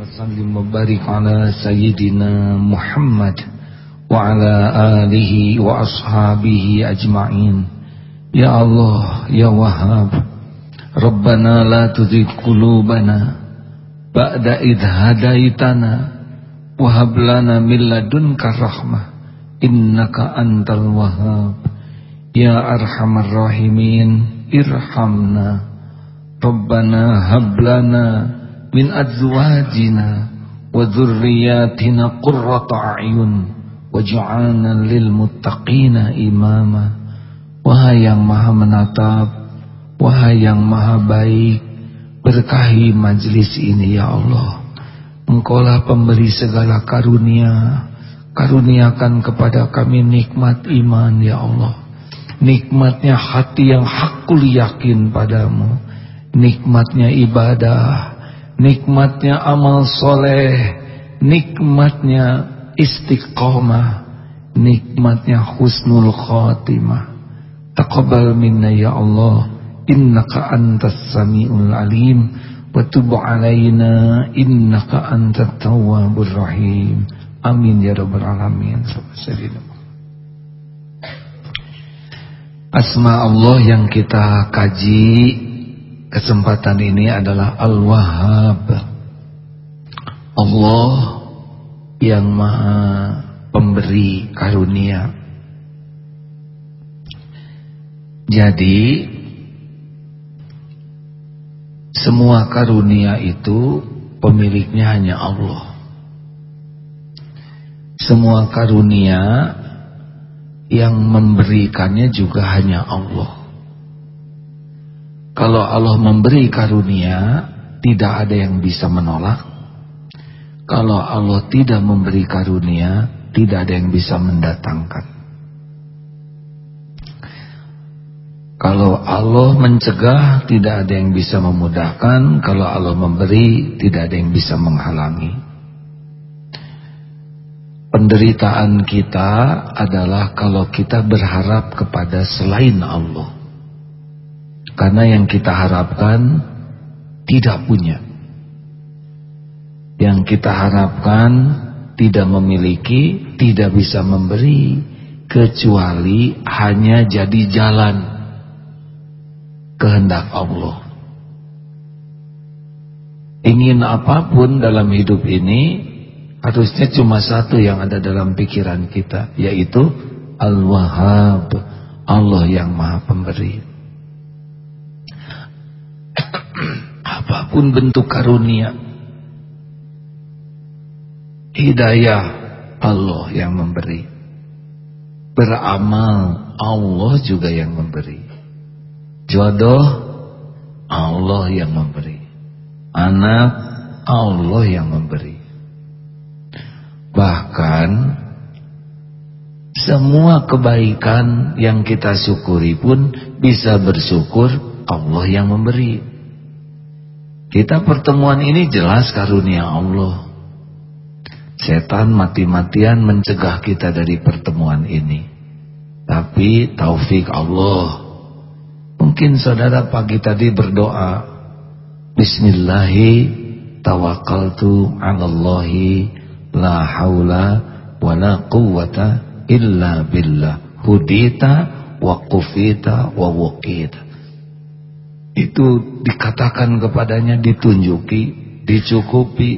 وسلم وبارك على سيدنا محمد وعلى آله وأصحابه أجمعين يا الله يا وهاب ربنا لا تزغ قلوبنا بعد إذ هديتنا وهب لنا من لدنك الرحمة إنك أنت الوهاب يا أرحم الراحمين ارحمنا ربنا هب لنا min azwajina wa dzurriyyatina qurrata a'yun waj'alna lil muttaqina imama. Wahai yang maha menatap wahai yang maha baik berkahi majlis ini ya Allah. Engkau lah pemberi segala karunia. Karuniakan kepada kami nikmat iman ya Allah. Nikmatnya hati yang hakul yakin padamu. Nikmatnya ibadah. Nikmatnya amal soleh Nikmatnya istiqomah Nikmatnya husnul khatimah. Taqabbal minna ya Allah Innaka antas sami'ul alim Wa tubu alaina Innaka antat tawwabur rahim. Amin ya rabbal alamin. Asma Allah yang kita kaji Kesempatan ini adalah Al-Wahhab Allah yang maha pemberi karunia Jadi semua karunia itu pemiliknya hanya Allah. Semua karunia yang memberikannya juga hanya Allah. Kalau Allah memberi karunia, tidak ada yang bisa menolak. Kalau Allah tidak memberi karunia, tidak ada yang bisa mendatangkan. Kalau Allah mencegah tidak ada yang bisa memudahkan Kalau Allah memberi tidak ada yang bisa menghalangi Penderitaan kita adalah kalau kita berharap kepada selain Allah Karena yang kita harapkan tidak punya Yang kita harapkan tidak memiliki, tidak bisa memberi Kecuali hanya jadi jalan kehendak Allah. Ingin apa pun dalam hidup ini harusnya cuma satu yang ada dalam pikiran kita yaitu Al-Wahhab, Allah yang Maha Pemberi. Apa pun bentuk karunia hidayah Allah yang memberi. Beramal Allah juga yang memberi. Jodoh Allah yang memberi. Anak Allah yang memberi. Bahkan semua kebaikan yang kita syukuri pun bisa bersyukur Allah yang memberi. Kita pertemuan ini jelas karunia Allah. Setan mati-matian mencegah kita dari pertemuan ini. Tapi taufik Allah Mungkin saudara pagi tadi berdoa Bismillahi tawakkaltu 'alallahi la haula wala quwata illa billah hudita wa qufita wa wuqita itu dikatakan kepadanya ditunjuki dicukupi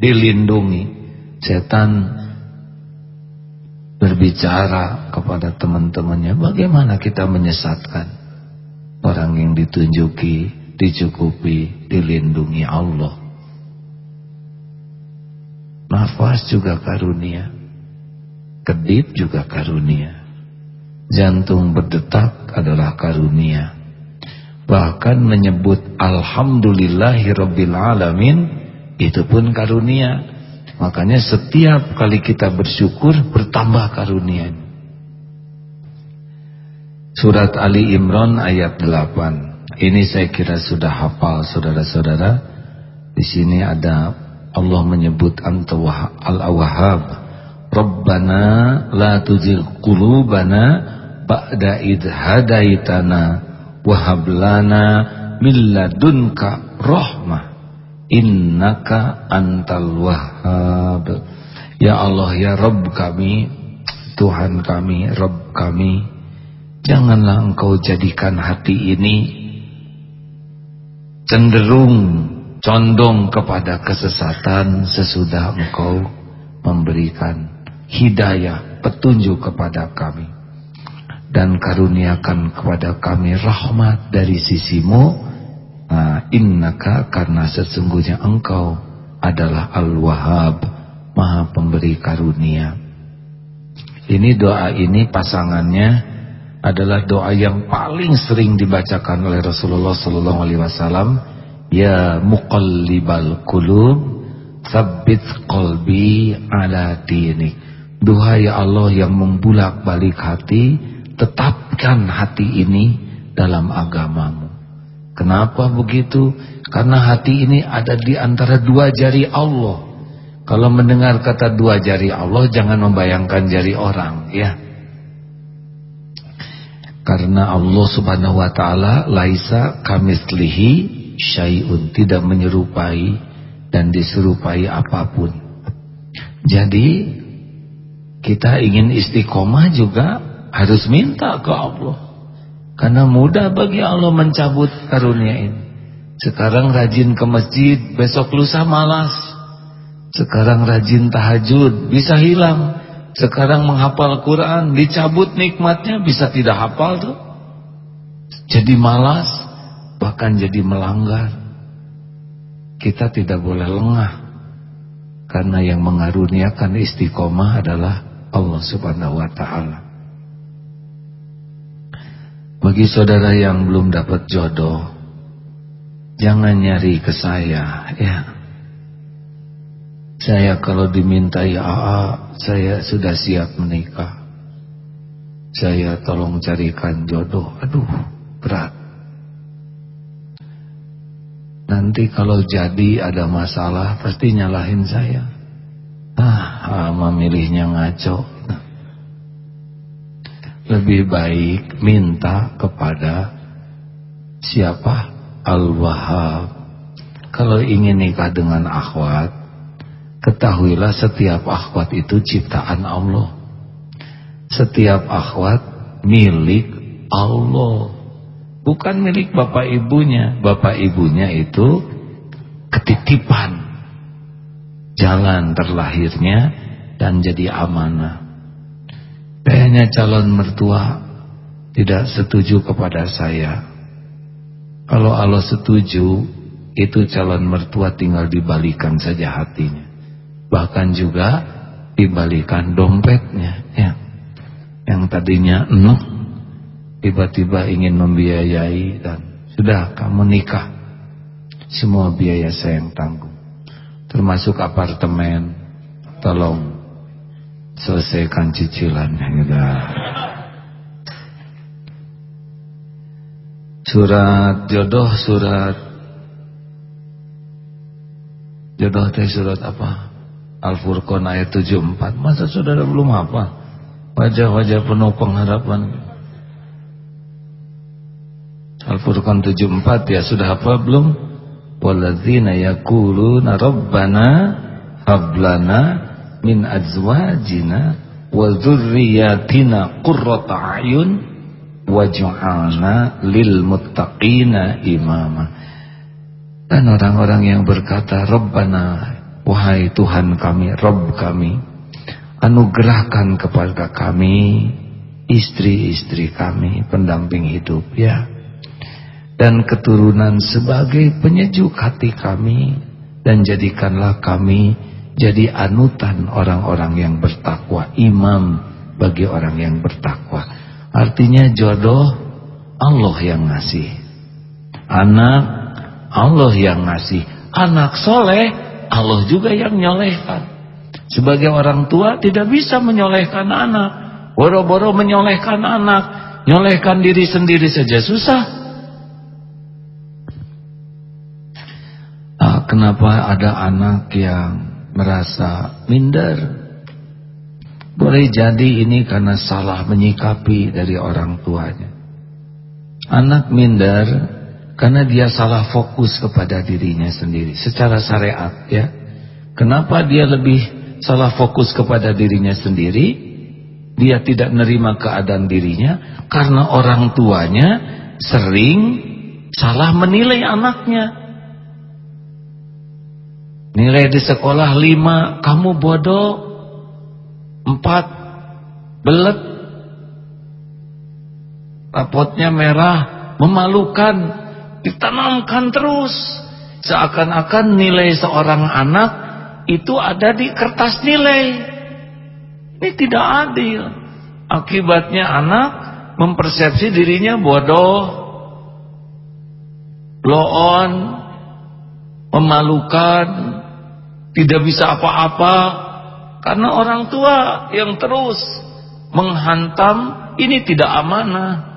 dilindungi setan berbicara kepada teman-temannya bagaimana kita menyesatkan Orang yang ditunjuki, dicukupi, dilindungi Allah. Nafas juga karunia. Kedip juga karunia. Jantung berdetak adalah karunia. Bahkan menyebut Alhamdulillahi Rabbil Alamin itu pun karunia. Makanya setiap kali kita bersyukur bertambah karunia. Surat Ali Imran ayat 8. Ini saya kira sudah hafal saudara-saudara. Di sini ada Allah menyebut Anta Al-Wahhab. Rabbana la tuzigh qulubana ba'da id hadaitana wa hab lana min ladunka rahmah. Innaka antal wahhab. Ya Allah ya Rabb kami Tuhan kami Rabb kami janganlah engkau jadikan hati ini cenderung condong kepada kesesatan sesudah engkau memberikan hidayah petunjuk kepada kami dan karuniakan kepada kami rahmat dari sisimu. Nah, innaka karena sesungguhnya engkau adalah al-wahhab maha pemberi karunia. Ini doa ini pasangannya adalah doa yang paling sering dibacakan oleh Rasulullah sallallahu alaihi wasallam. Ya muqallibal qulub tsabbit qalbi ala dinik. Duhai Allah yang membulak-balik hati tetapkan hati ini dalam agamamu kenapa begitu karena hati ini ada di antara dua jari Allah kalau mendengar kata dua jari Allah jangan membayangkan jari orang ya. Karena Allah Subhanahu wa taala laisa kamitslihi syai'un, tidak menyerupai dan diserupai apa pun. Jadi kita ingin istiqomah juga harus minta ke Allah. Karena mudah bagi Allah mencabut karunia ini. Sekarang rajin ke masjid, besok lusa malas. Sekarang rajin tahajud bisa hilang. Sekarang menghafal Quran dicabut nikmatnya bisa tidak hafal tuh. Jadi malas bahkan jadi melanggar. Kita tidak boleh lengah. Karena yang mengaruniakan istiqomah adalah Allah Subhanahu wa taala. Bagi saudara yang belum dapat jodoh, jangan nyari ke saya ya. Saya kalau dimintai AA, saya sudah siap menikah. Saya tolong carikan jodoh. Aduh, berat. Nanti kalau jadi ada masalah, pasti nyalahin saya. Ah, memilihnya ngaco. Lebih baik minta kepada siapa? Al-Wahhab. Kalau ingin nikah dengan akhwat, Ketahuilah setiap akhwat itu ciptaan Allah. Setiap akhwat milik Allah. Bukan milik bapak ibunya. Bapak ibunya itu ketitipan. Jalan terlahirnya dan jadi amanah. Kayaknya calon mertua tidak setuju kepada saya. Kalau Allah setuju, itu calon mertua tinggal dibalikan saja hatinya. Bahkan juga dibalikan dompetnya ya. Yang tadinya enuh tiba-tiba ingin membiayai dan sudah kamu nikah. Semua biaya saya yang tanggung. Termasuk apartemen tolong selesaikan cicilannya ya surat jodoh surat. Jodoh teh surat apa? Al-Furqan ayat 74 Masa saudara belum apa Wajah-wajah penuh pengharapan. Al-Furqan 74 ya sudah apa belum? Waladzina yakuluna Rabbana Hablana Min azwajina Wa dhurriyatina Qurrata ayun Waj'alna Lil muttaqina imama Dan orang-orang yang berkata Rabbana Wahai Tuhan kami, Rob kami, anugerahkan kepada kami istri-istri kami, pendamping hidup ya. Dan keturunan sebagai penyejuk hati kami dan jadikanlah kami jadi anutan orang-orang yang bertakwa, imam bagi orang yang bertakwa. Artinya jodoh Allah yang ngasih. Anak Allah yang ngasih. Anak soleh Allah juga yang menyolehkan. Sebagai orang tua tidak bisa menyolehkan anak. Boro-boro menyolehkan anak. Nyolehkan diri sendiri saja susah. Ah, kenapa ada anak yang merasa minder? Boleh jadi ini karena salah menyikapi dari orang tuanya. Anak minder Karena dia salah fokus kepada dirinya sendiri secara syariat ya. Kenapa dia lebih salah fokus kepada dirinya sendiri? Dia tidak nerima keadaan dirinya karena orang tuanya sering salah menilai anaknya. Nilai di sekolah lima, kamu bodoh. Empat, belet. Rapotnya merah, memalukan, ditanamkan terus. Seakan-akan nilai seorang anak itu ada di kertas nilai. Ini tidak adil. Akibatnya anak mempersepsi dirinya bodoh, loon, memalukan, tidak bisa apa-apa karena orang tua yang terus menghantam ini tidak amanah.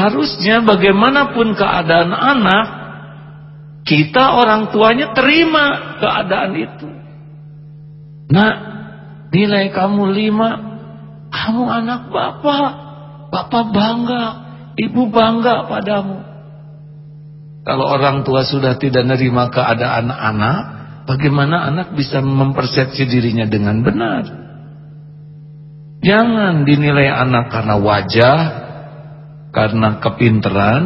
Harusnya bagaimanapun keadaan anak, kita orang tuanya terima keadaan itu. Nah, nilai kamu lima, kamu anak bapak, bapak bangga, ibu bangga padamu. Kalau orang tua sudah tidak nerima keadaan anak, bagaimana anak bisa mempersepsi dirinya dengan benar? Jangan dinilai anak karena wajah, karena kepinteran,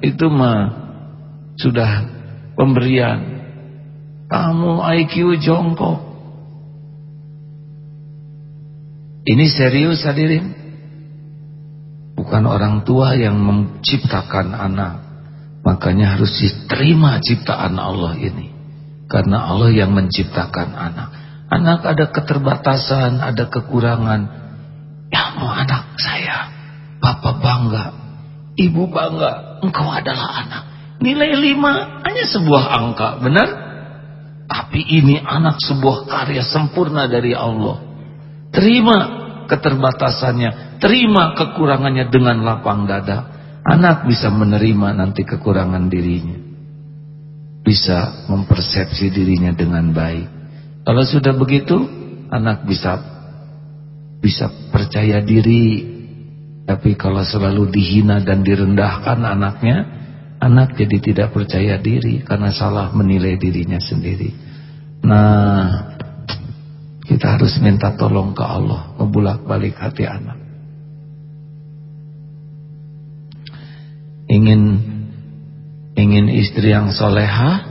itu mah sudah pemberian. Kamu IQ jongkok, Ini serius hadirin. Bukan orang tua yang menciptakan anak. Makanya harus diterima ciptaan Allah ini. Karena Allah yang menciptakan anak. Anak ada keterbatasan, ada kekurangan. Ya mau anak saya. Papa bangga. Ibu bangga. Engkau adalah anak. Nilai lima hanya sebuah angka. Benar? Tapi ini anak sebuah karya sempurna dari Allah. Terima keterbatasannya, terima kekurangannya dengan lapang dada. Anak bisa menerima nanti kekurangan dirinya. Bisa mempersepsi dirinya dengan baik. Kalau sudah begitu, anak bisa bisa percaya diri. Tapi kalau selalu dihina dan direndahkan anaknya, anak jadi tidak percaya diri karena salah menilai dirinya sendiri. Nah, kita harus minta tolong ke Allah Ngebulak balik hati anak Ingin Ingin istri yang soleha?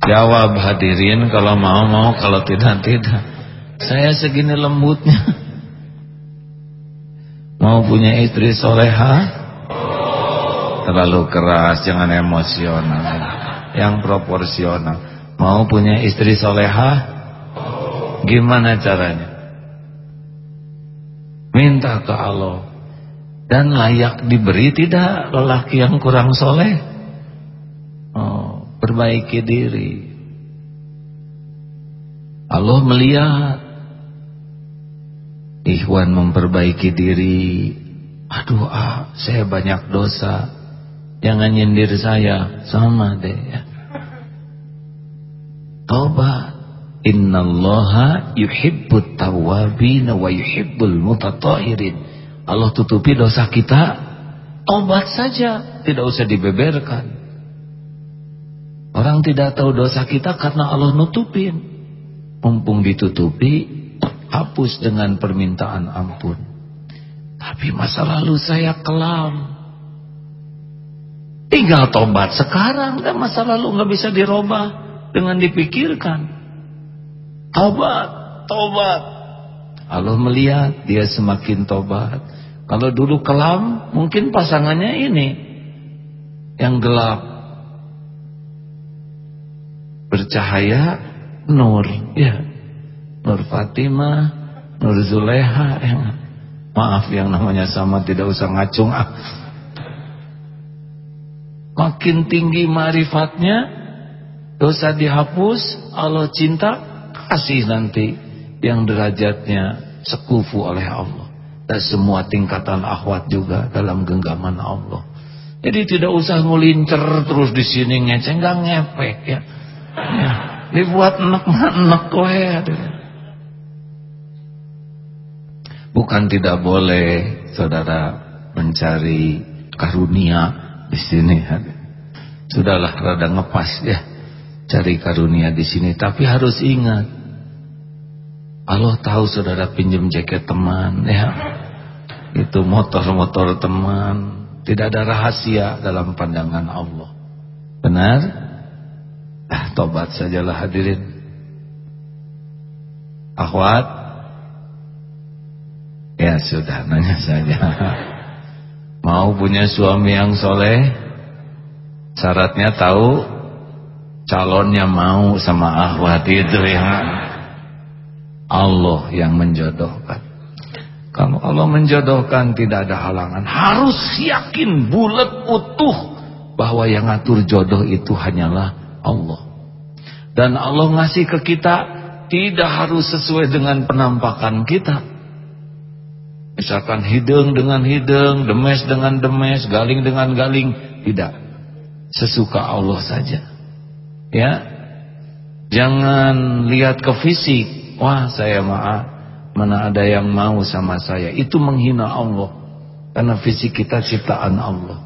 Jawab hadirin Kalau mau mau Kalau tidak tidak. Saya segini lembutnya. Mau punya istri soleha? Terlalu keras Jangan emosional. Yang proporsional. Mau punya istri soleha? Gimana caranya? Minta ke Allah Dan layak diberi tidak lelaki yang kurang soleh? Oh, Perbaiki diri. Allah melihat. Ikhwan memperbaiki diri. Aduh ah saya banyak dosa. Jangan nyindir saya. Sama deh ya. Taubat. Innallaha yuhibbut tawabin wa yuhibbul mutatahirin. Allah tutupi dosa kita. Taubat saja, tidak usah dibeberkan. Orang tidak tahu dosa kita karena Allah nutupin. Mumpung ditutupi, hapus dengan permintaan ampun. Tapi masa lalu saya kelam. Tinggal tobat sekarang dan masa lalu nggak bisa dirubah dengan dipikirkan. Tobat, tobat. Allah melihat dia semakin tobat. Kalau dulu kelam, mungkin pasangannya ini yang gelap. Bercahaya nur, ya. Nur Fatimah, Nur Zuleha, ya. Maaf yang namanya sama tidak usah ngacung ah. Makin tinggi marifatnya dosa dihapus, Allah cinta, kasih nanti yang derajatnya sekufu oleh Allah. Dan semua tingkatan akhwat juga dalam genggaman Allah. Jadi tidak usah ngulincer terus di sini ngeceng, nggak ngepek ya. ya dibuat enek-enek kowe. Bukan tidak boleh saudara mencari karunia di sini. Sudahlah rada ngepas ya cari karunia di sini, tapi harus ingat Allah tahu saudara pinjam jaket teman ya. Itu motor-motor teman, tidak ada rahasia dalam pandangan Allah. Benar? Ah, tobat sajalah hadirin. Akhwat Ya sudah nanya saja Mau punya suami yang soleh Syaratnya tahu Calonnya mau sama ahwat itu ya Allah yang menjodohkan Kalau Allah menjodohkan tidak ada halangan Harus yakin bulat utuh Bahwa yang ngatur jodoh itu hanyalah Allah Dan Allah ngasih ke kita Tidak harus sesuai dengan penampakan kita Misalkan hidung dengan hidung, demes dengan demes, galing dengan galing, tidak. Sesuka Allah saja. Ya. Jangan lihat ke fisik. Wah, saya maaf, mana ada yang mau sama saya. Itu menghina Allah. Karena fisik kita ciptaan Allah.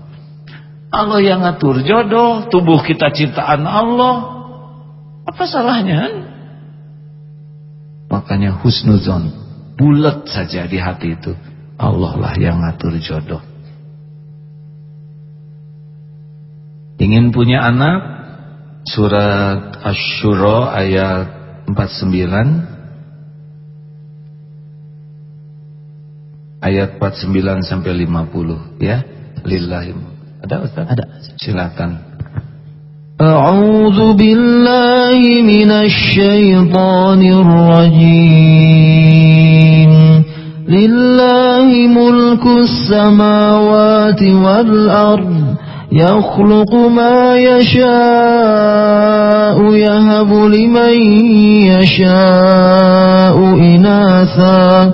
Allah yang ngatur jodoh, tubuh kita ciptaan Allah. Apa salahnya? Makanya husnuzon bulat saja di hati itu Allah lah yang ngatur jodoh ingin punya anak surat Ash-Shura ayat 49 ayat 49 sampai 50 ya lillahi ada Ustaz ada silakan أعوذ بالله من الشيطان الرجيم لله ملك السماوات والأرض يخلق ما يشاء يهب لمن يشاء إناثا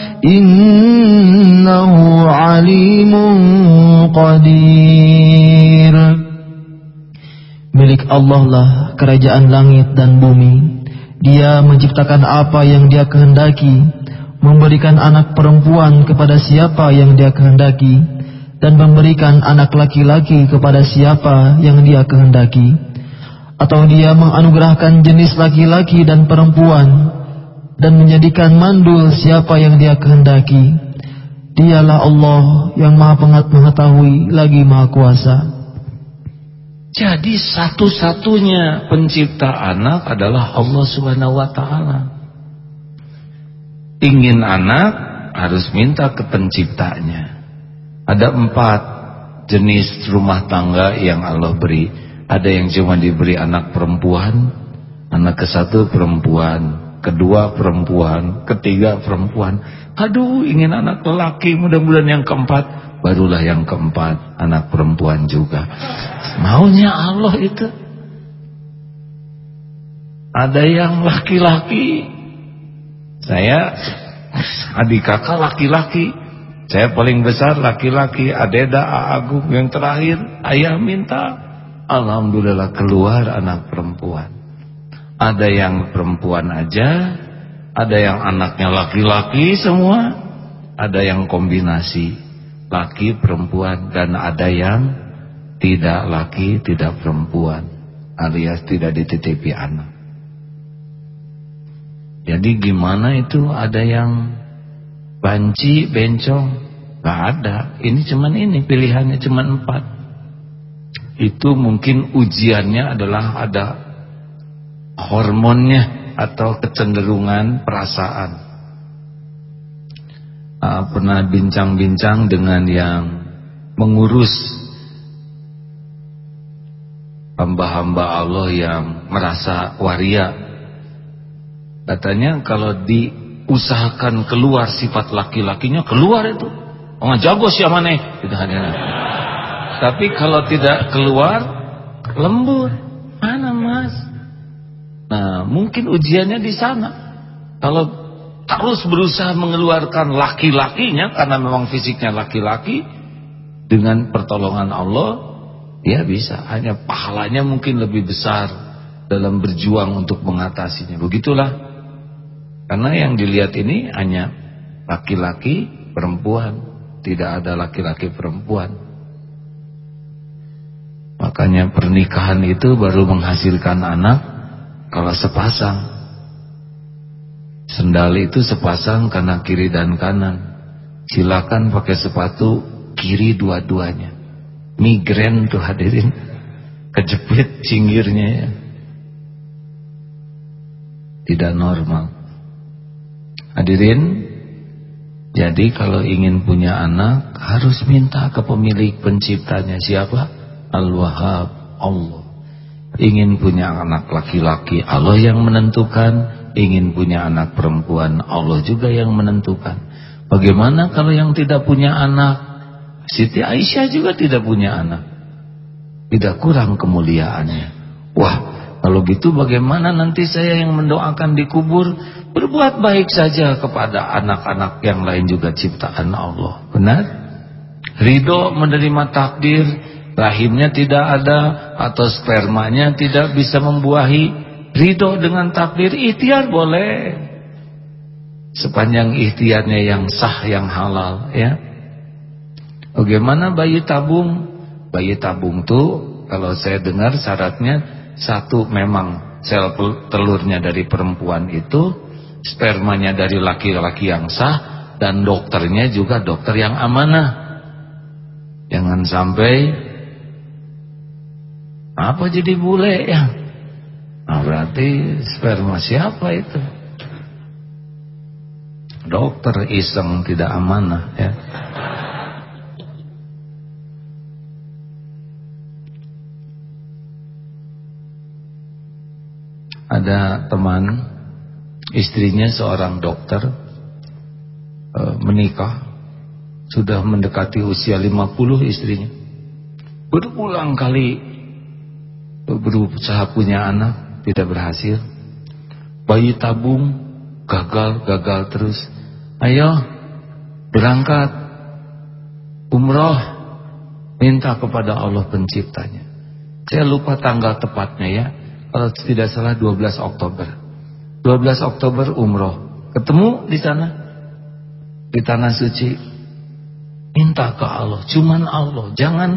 إنه عليم قدير Milik Allah lah kerajaan langit dan bumi. Dia menciptakan apa yang dia kehendaki, memberikan anak perempuan kepada siapa yang dia kehendaki, dan memberikan anak laki-laki kepada siapa yang dia kehendaki. Atau dia menganugerahkan jenis laki-laki dan perempuan, dan menjadikan mandul siapa yang dia kehendaki. Dialah Allah yang maha mengetahui lagi maha kuasa. Jadi satu-satunya pencipta anak adalah Allah Subhanahu wa taala. Ingin anak harus minta ke penciptanya. Ada empat jenis rumah tangga yang Allah beri. Ada yang cuma diberi anak perempuan, anak ke satu perempuan, kedua perempuan, ketiga perempuan. Aduh, ingin anak lelaki, mudah-mudahan yang keempat. Barulah yang keempat anak perempuan juga. Maunya Allah itu. Ada yang laki-laki. Saya adik kakak laki-laki. Saya paling besar laki-laki adeda agung yang terakhir. Ayah minta. Alhamdulillah keluar anak perempuan ada yang perempuan aja ada yang anaknya laki-laki semua ada yang kombinasi laki perempuan dan ada yang tidak laki tidak perempuan alias tidak dititipi anak. Jadi gimana itu ada yang banci bencong? Gak ada. Ini cuman ini pilihannya cuman empat. Itu mungkin ujiannya adalah ada hormonnya atau kecenderungan perasaan uh, pernah bincang-bincang dengan yang mengurus hamba-hamba Allah yang merasa waria. Katanya kalau diusahakan keluar sifat laki-lakinya keluar itu. Oh jago siapa nih? Gitu tapi kalau tidak keluar lembut. Nah, mungkin ujiannya di sana. Kalau terus berusaha mengeluarkan laki-lakinya karena memang fisiknya laki-laki dengan pertolongan Allah, ya bisa. Hanya pahalanya mungkin lebih besar dalam berjuang untuk mengatasinya. Begitulah. Karena yang dilihat ini hanya laki-laki, perempuan. Tidak ada laki-laki perempuan. Makanya pernikahan itu baru menghasilkan anak kalau sepasang. Sendal itu sepasang karena kiri dan kanan. Silakan pakai sepatu kiri dua-duanya. Migren tuh hadirin. Kejepit cinggirnya ya. Tidak normal. Hadirin, jadi kalau ingin punya anak harus minta ke pemilik penciptanya siapa? Al-Wahhab, Allah. Ingin punya anak laki-laki, Allah yang menentukan. Ingin punya anak perempuan, Allah juga yang menentukan. Bagaimana kalau yang tidak punya anak? Siti Aisyah juga tidak punya anak. Tidak kurang kemuliaannya. Wah, kalau gitu bagaimana nanti saya yang mendoakan dikubur Berbuat baik saja kepada anak-anak yang lain juga ciptaan Allah. Benar? Ridho menerima takdir, rahimnya tidak ada atau spermanya tidak bisa membuahi. Ridho dengan takdir, ikhtiar boleh. Sepanjang ikhtiarnya yang sah, yang halal. ya. Bagaimana bayi tabung? Bayi tabung tuh kalau saya dengar syaratnya satu memang sel telurnya dari perempuan itu spermanya dari laki-laki yang sah dan dokternya juga dokter yang amanah. Jangan sampai apa jadi bule ya? Nah, berarti sperma siapa itu? Dokter iseng tidak amanah ya. Ada teman istrinya seorang dokter e, menikah sudah mendekati usia 50 istrinya berulang kali berusaha punya anak tidak berhasil bayi tabung gagal gagal terus ayo berangkat umroh minta kepada Allah penciptanya saya lupa tanggal tepatnya ya kalau tidak salah 12 Oktober 12 Oktober umroh. Ketemu di sana. Di tanah suci. Minta ke Allah. Cuman Allah. Jangan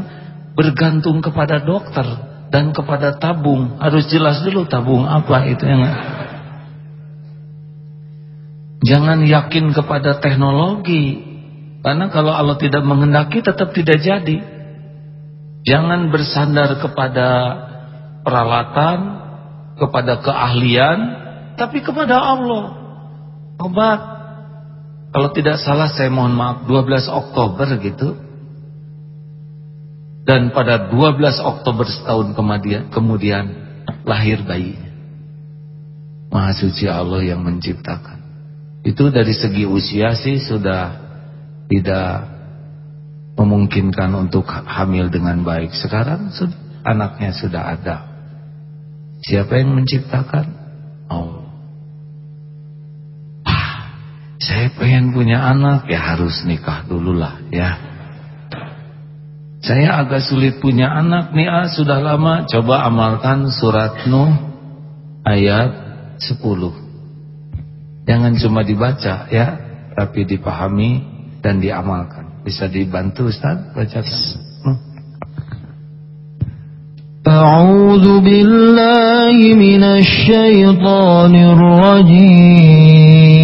bergantung kepada dokter. Dan kepada tabung. Harus jelas dulu tabung apa itu yang... Jangan yakin kepada teknologi. Karena kalau Allah tidak mengendaki tetap tidak jadi. Jangan bersandar kepada peralatan, kepada keahlian, tapi kepada Allah. Obat. Kalau tidak salah saya mohon maaf 12 Oktober gitu. Dan pada 12 Oktober setahun kemudian, lahir bayinya. Maha suci Allah yang menciptakan. Itu dari segi usia sih sudah tidak memungkinkan untuk hamil dengan baik. Sekarang anaknya sudah ada. Siapa yang menciptakan? Allah. Saya pengen punya anak, ya harus nikah dulu lah ya. Saya agak sulit punya anak nih ah, sudah lama. Coba amalkan surat Nuh ayat 10. Jangan cuma dibaca ya, tapi dipahami dan diamalkan. Bisa dibantu Ustaz baca أعوذ billahi من الشيطان rajim.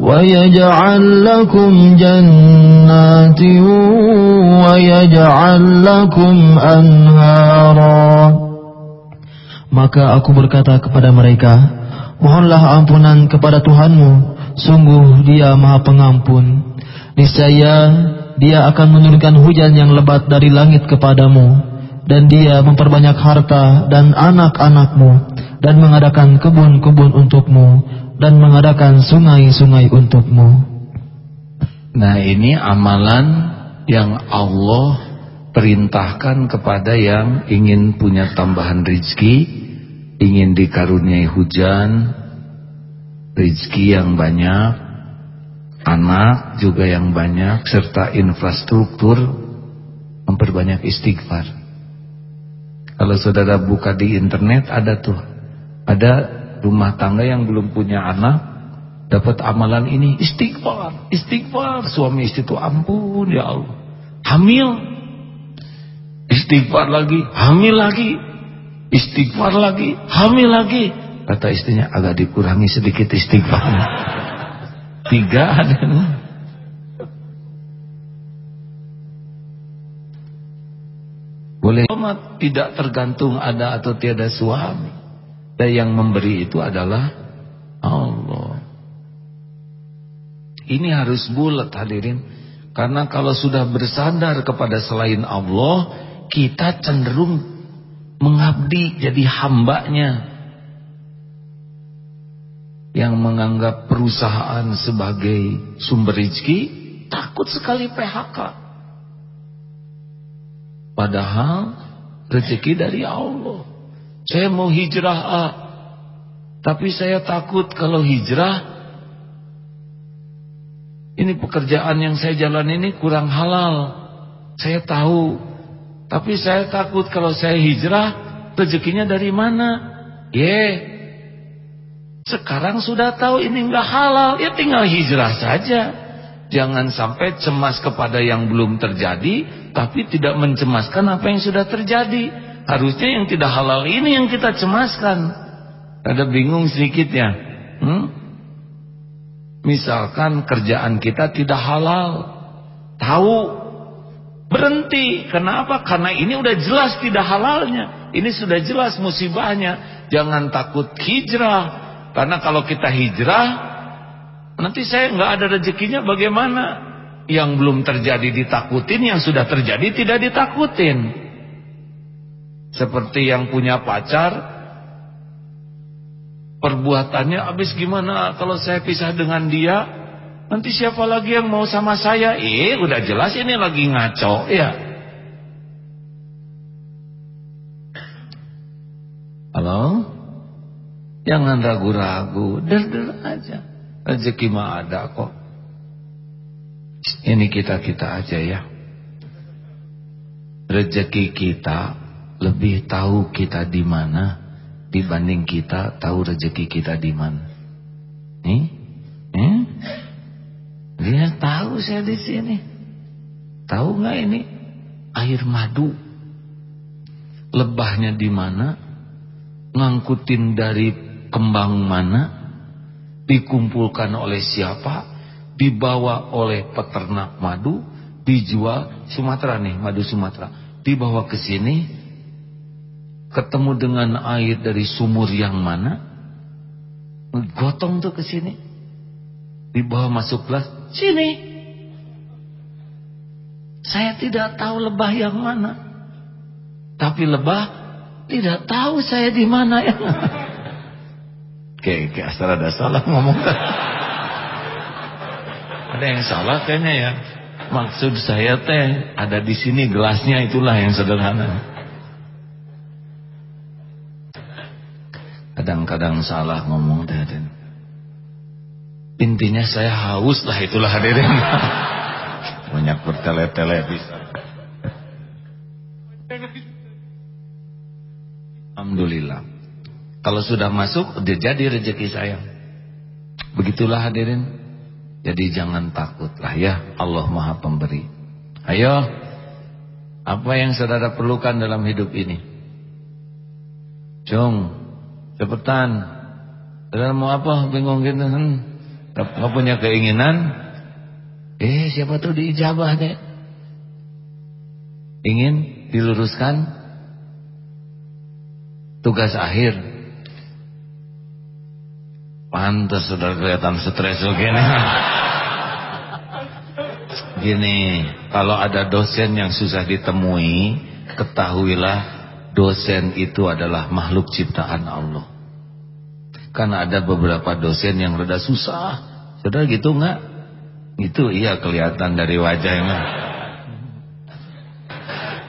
ويجعل لكم جنات ويجعل لكم أنهارا Maka aku berkata kepada mereka, Mohonlah ampunan kepada Tuhanmu, sungguh dia maha pengampun. Niscaya dia akan menurunkan hujan yang lebat dari langit kepadamu, dan dia memperbanyak harta dan anak-anakmu, dan mengadakan kebun-kebun untukmu, dan mengadakan sungai-sungai untukmu. Nah ini amalan yang Allah perintahkan kepada yang ingin punya tambahan rizki, ingin dikaruniai hujan, rizki yang banyak, anak juga yang banyak, serta infrastruktur, memperbanyak istighfar. Kalau saudara buka di internet ada tuh, ada rumah tangga yang belum punya anak dapat amalan ini. Istighfar istighfar. Suami istri itu ampun ya Allah. Hamil. Istighfar lagi hamil lagi. Istighfar lagi hamil lagi. Kata istrinya agak dikurangi sedikit istighfarnya. Tiga ada. Boleh. Tidak tergantung ada atau tiada suami dan yang memberi itu adalah Allah. Ini harus bulat hadirin. Karena kalau sudah bersandar kepada selain Allah, kita cenderung mengabdi jadi hambanya. Yang menganggap perusahaan sebagai sumber rezeki, takut sekali PHK. Padahal rezeki dari Allah. Saya mau hijrah A. Tapi saya takut kalau hijrah ini pekerjaan yang saya jalan ini kurang halal. Saya tahu. Tapi saya takut kalau saya hijrah rezekinya dari mana? Ye. Sekarang sudah tahu ini enggak halal, ya tinggal hijrah saja. Jangan sampai cemas kepada yang belum terjadi tapi tidak mencemaskan apa yang sudah terjadi. Harusnya yang tidak halal ini yang kita cemaskan. Ada bingung sedikit ya. Hmm? Misalkan kerjaan kita tidak halal. Tahu. Berhenti. Kenapa? Karena ini udah jelas tidak halalnya. Ini sudah jelas musibahnya. Jangan takut hijrah. Karena kalau kita hijrah. Nanti saya nggak ada rezekinya bagaimana? Yang belum terjadi ditakutin. Yang sudah terjadi tidak ditakutin. Seperti yang punya pacar Perbuatannya habis gimana? Kalau saya pisah dengan dia Nanti siapa lagi yang mau sama saya? Eh udah jelas ini lagi ngaco ya Halo? Jangan ragu-ragu Der-der aja. Rezeki mah ada kok. Ini kita-kita aja ya. Rezeki kita lebih tahu kita di mana dibanding kita tahu rezeki kita di mana. Nih, eh? Dia tahu saya di sini. Tahu nggak ini air madu? Lebahnya di mana? Ngangkutin dari kembang mana? Dikumpulkan oleh siapa? Dibawa oleh peternak madu, dijual Sumatera nih, madu Sumatera. Dibawa ke sini, ketemu dengan air dari sumur yang mana? Gotong tuh ke sini. Dibawa masuk kelas sini. Saya tidak tahu lebah yang mana. Tapi lebah tidak tahu saya di mana ya. Kayak kayak asal ada salah ngomong. Ada yang salah kayaknya ya. Maksud saya teh ada di sini gelasnya itulah yang sederhana Kadang-kadang salah ngomong hadirin. Intinya saya haus lah itulah hadirin. Banyak bertele-tele bisa. Alhamdulillah. Kalau sudah masuk udah jadi rezeki saya. Begitulah hadirin. Jadi jangan takutlah ya Allah Maha Pemberi. Ayo. Apa yang saudara perlukan dalam hidup ini? Jong Cepetan. Saudara mau apa? Bingung gitu. Hmm. nggak punya keinginan eh siapa tuh diijabah deh ingin diluruskan tugas akhir pantas sudah kelihatan stres begini gini kalau ada dosen yang susah ditemui ketahuilah dosen itu adalah makhluk ciptaan Allah karena ada beberapa dosen yang rada susah. Saudara gitu nggak? Itu iya kelihatan dari wajahnya.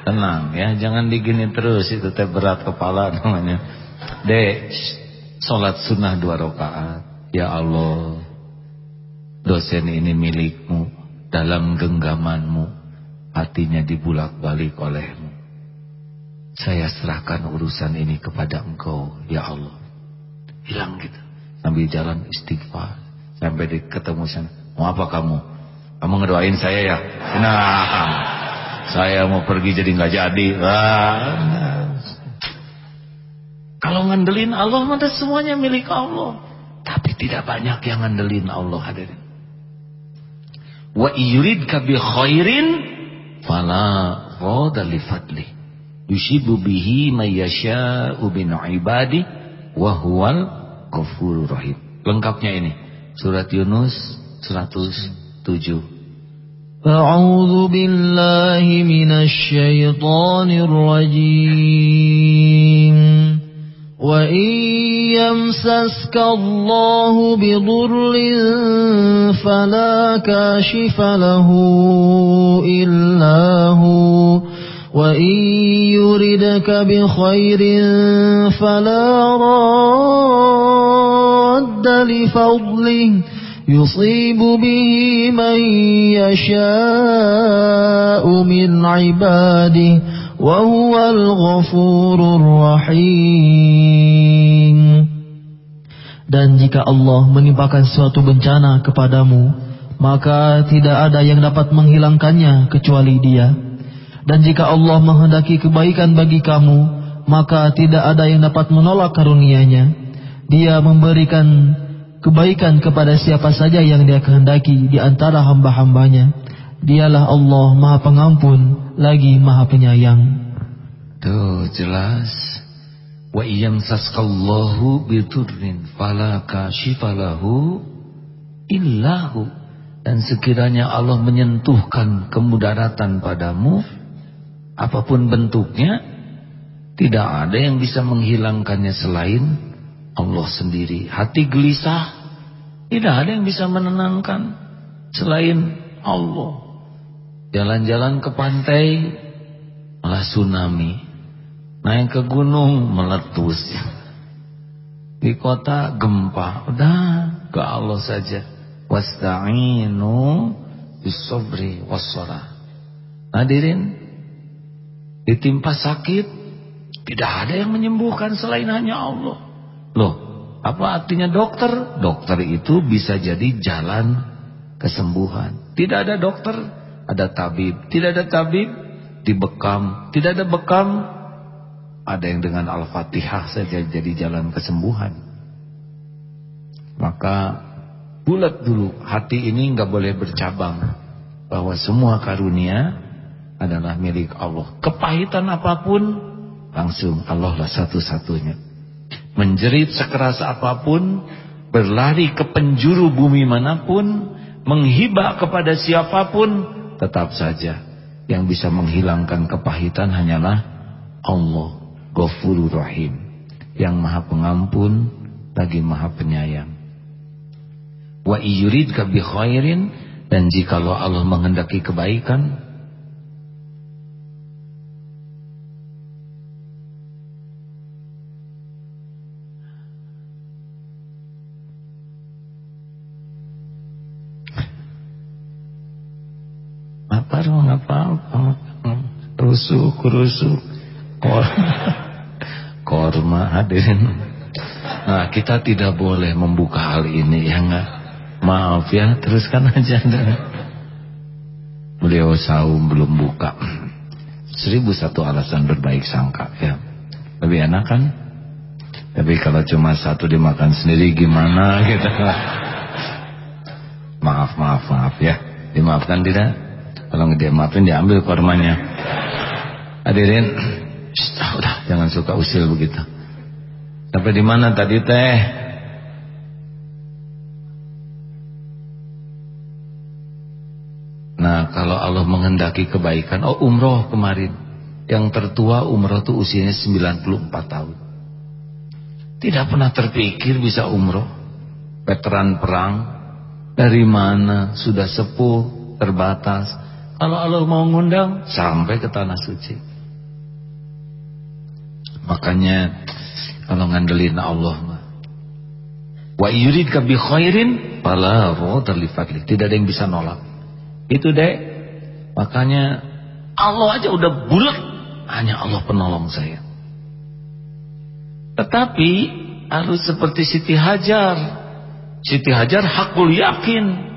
Tenang ya, jangan digini terus itu teh berat kepala namanya. Dek, sholat sunnah dua rakaat. Ya Allah, dosen ini milikmu dalam genggamanmu, hatinya dibulak-balik olehmu. Saya serahkan urusan ini kepada engkau, ya Allah. Hilang gitu. Sambil jalan istighfar. Sampai di ketemu sana mau apa kamu? Kamu ngedoain saya ya? Nah saya mau pergi jadi nggak jadi. Nah. kalau ngandelin Allah mah semuanya milik Allah. Tapi tidak banyak yang ngandelin Allah hadirin. Wa yuridka bi khairin fala rada li fadli yusibu bihi may yasha'u bin ibadi wa huwal ghafurur rahim. Lengkapnya ini surat Yunus 107. أعوذ بالله من الشيطان الرجيم وإن يمسسك الله بضر فلا كاشف له إلا هو وإن يردك بخير فلا راد لفضله يصيب به من يشاء من عباده وهو الغفور الرحيم Dan jika Allah menimpakan suatu bencana kepadamu, maka tidak ada yang dapat menghilangkannya kecuali Dia. Dan jika Allah menghendaki kebaikan bagi kamu, maka tidak ada yang dapat menolak karunia-Nya. Dia memberikan kebaikan kepada siapa saja yang Dia kehendaki di antara hamba-hambanya. Dialah Allah Maha Pengampun lagi Maha Penyayang. Tuh jelas. Wa iyamsaskallahu bidurrin fala kashifalahu illahu. Dan sekiranya Allah menyentuhkan kemudaratan padamu, apa pun bentuknya tidak ada yang bisa menghilangkannya selain Allah sendiri. Hati gelisah tidak ada yang bisa menenangkan selain Allah. Jalan-jalan ke pantai malah tsunami. Naik ke gunung meletus di kota gempa. Udah ke Allah saja. Wasta'inu bisobri wassalah hadirin ditimpa sakit. Tidak ada yang menyembuhkan selain hanya Allah. Loh apa artinya dokter? Dokter itu bisa jadi jalan kesembuhan. Tidak ada dokter ada tabib. Tidak ada tabib dibekam. Tidak ada bekam ada yang dengan al-fatihah saja jadi jalan kesembuhan. Maka bulat dulu hati ini nggak boleh bercabang bahwa semua karunia adalah milik Allah. Kepahitan apa pun langsung Allah lah satu-satunya. Menjerit sekeras apa pun, berlari ke penjuru bumi mana pun, menghibah kepada siapa pun, tetap saja yang bisa menghilangkan kepahitan hanyalah Allah, Ghafurur Rahim, yang Maha Pengampun lagi Maha Penyayang. Wa iyuridka bi khairin dan jikalau Allah menghendaki kebaikan Baru apa-apa. Rusuk, rusuk. Korma. Korma hadirin. Nah kita tidak boleh membuka hal ini ya enggak. Maaf ya teruskan aja. Beliau saum belum buka. Seribu satu alasan berbaik sangka ya. Lebih enak kan? Tapi kalau cuma satu dimakan sendiri gimana gitu. Maaf, maaf, maaf ya. Dimaafkan tidak? Kalau nggak dimaafin diambil kormanya. Hadirin, Shh, udah jangan suka usil begitu. Sampai di mana tadi teh? Nah, kalau Allah menghendaki kebaikan, oh umroh kemarin. Yang tertua umroh tuh usianya 94 tahun. Tidak pernah terpikir bisa umroh. Veteran perang. Dari mana? Sudah sepuh, terbatas. Kalau Allah mau ngundang, sampai ke tanah suci. Makanya kalau ngandelin Allah wa yuridka bi khairin fala radha Tidak ada yang bisa nolak. Itu deh. Makanya Allah aja udah bulat hanya Allah penolong saya. Tetapi harus seperti Siti Hajar. Siti Hajar hakul yakin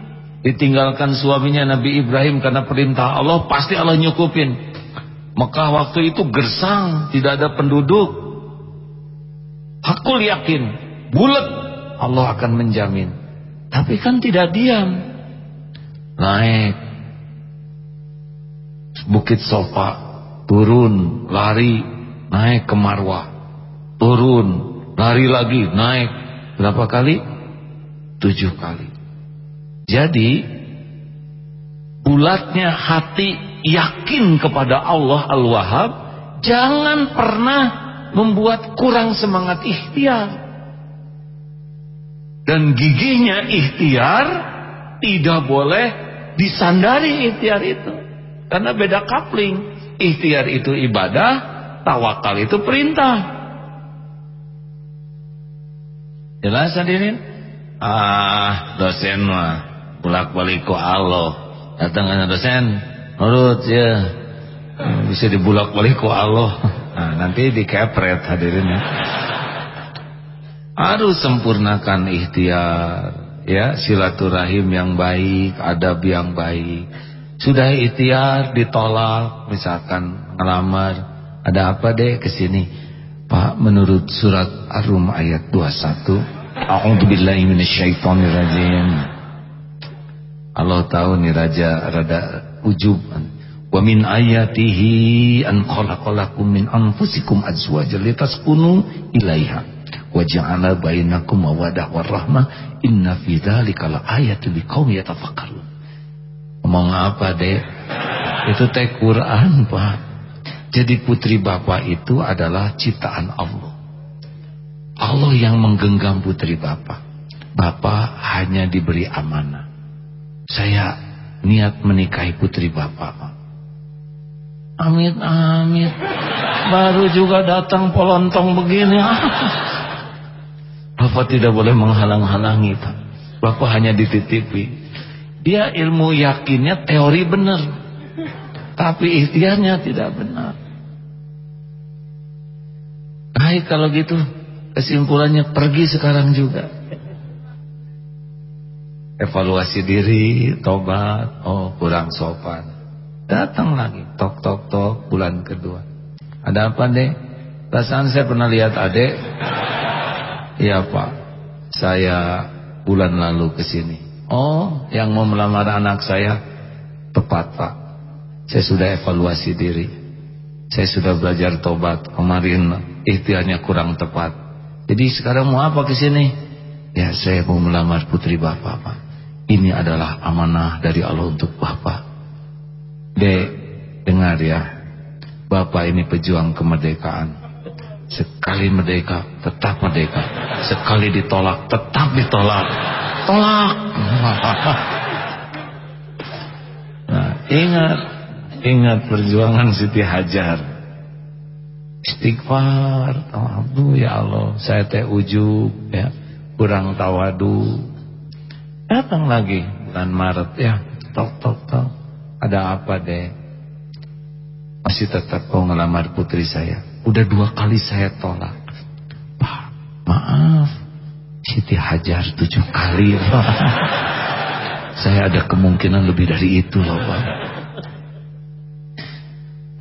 ditinggalkan suaminya Nabi Ibrahim karena perintah Allah pasti Allah nyukupin. Mekah waktu itu gersang, tidak ada penduduk. Hakul yakin, bulat Allah akan menjamin. Tapi kan tidak diam. Naik Bukit Sofa, turun, lari, naik ke Marwah. Turun, lari lagi, naik. Berapa kali? Tujuh kali. Jadi bulatnya hati yakin kepada Allah Al-Wahhab jangan pernah membuat kurang semangat ikhtiar. Dan gigihnya ikhtiar tidak boleh disandari ikhtiar itu. Karena beda kapling ikhtiar itu ibadah tawakal itu perintah. Jelas hadirin? Ah dosen mah bulak balik Allah datang dosen Menurut ya bisa dibulak balik ku Allah. Nah, nanti dikepret hadirin ya. Harus sempurnakan ikhtiar ya silaturahim yang baik, adab yang baik. Sudah ikhtiar ditolak misalkan ngelamar, ada apa deh ke sini? Pak menurut surat Ar-Rum ayat 21, A'udzubillahi minasyaitonirrajim. Allah tahu nih raja rada ujub. Wa min ayatihi an khalaqalakum min anfusikum azwajan litaskunu ilaiha. Wa ja'ala bainakum mawaddah warahmah inna fi dzalika laayatin liqaumin yatafakkarun. Ngomong apa dek? Itu teh Quran Pak. Jadi putri bapak itu adalah ciptaan Allah. Allah yang menggenggam putri bapak. Bapak hanya diberi amanah saya niat menikahi putri bapak. Amit amit. Baru juga datang polontong begini. Bapak tidak boleh menghalang-halangi Pak. Bapak hanya dititipi. Dia ilmu yakinnya teori benar. Tapi ikhtiarnya tidak benar. Baik kalau gitu kesimpulannya pergi sekarang juga evaluasi diri, tobat, oh kurang sopan. Datang lagi, tok tok tok bulan kedua. Ada apa deh? Perasaan saya pernah lihat adek. Iya pak, saya bulan lalu ke sini. Oh, yang mau melamar anak saya tepat pak. Saya sudah evaluasi diri. Saya sudah belajar tobat. Kemarin ikhtiarnya kurang tepat. Jadi sekarang mau apa ke sini? Ya saya mau melamar putri bapak pak. Ini adalah amanah dari Allah untuk Bapak. Dek, dengar ya. Bapak ini pejuang kemerdekaan. Sekali merdeka, tetap merdeka. Sekali ditolak, tetap ditolak. Tolak. Nah, ingat, ingat perjuangan Siti Hajar. Istighfar, tawadu ya Allah, saya teh ujub ya, kurang tawadu, Datang lagi bulan Maret ya, tok tok tok. Ada apa deh? Masih tetap mau ngelamar putri saya. Udah dua kali saya tolak. Pak, maaf. Siti Hajar tujuh kali. Pak. saya ada kemungkinan lebih dari itu loh Pak.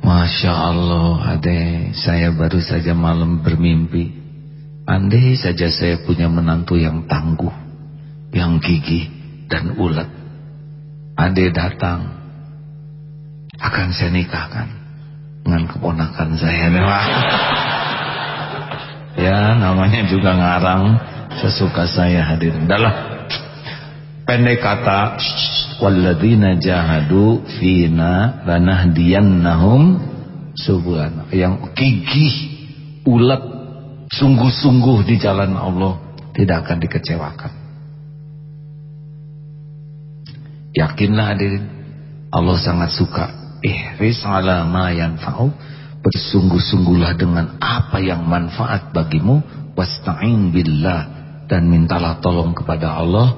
Masya Allah ade saya baru saja malam bermimpi Andai saja saya punya menantu yang tangguh yang gigih, dan ulet. Ade datang. Akan saya nikahkan dengan keponakan saya. ya namanya juga ngarang sesuka saya hadirin. Dalam pendek kata walladzina jahadu fina lanahdiyannahum subhana yang gigih ulet sungguh-sungguh di jalan Allah tidak akan dikecewakan Yakinlah hadirin Allah sangat suka. Ihris ala ma yanfa'u. Bersungguh-sungguhlah dengan apa yang manfaat bagimu. Wasta'in billah. Dan mintalah tolong kepada Allah.